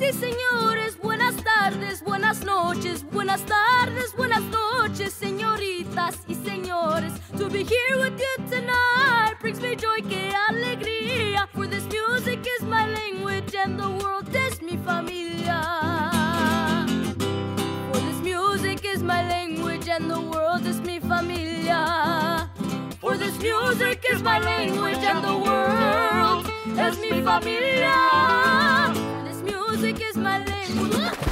y señores, buenas tardes, buenas noches, buenas tardes, buenas noches, señoritas y señores. To be here with you tonight brings me joy, que alegría. For this music is my language and the world is mi familia. For this music is my language and the world is mi familia. For this music is my language and the world is mi familia. For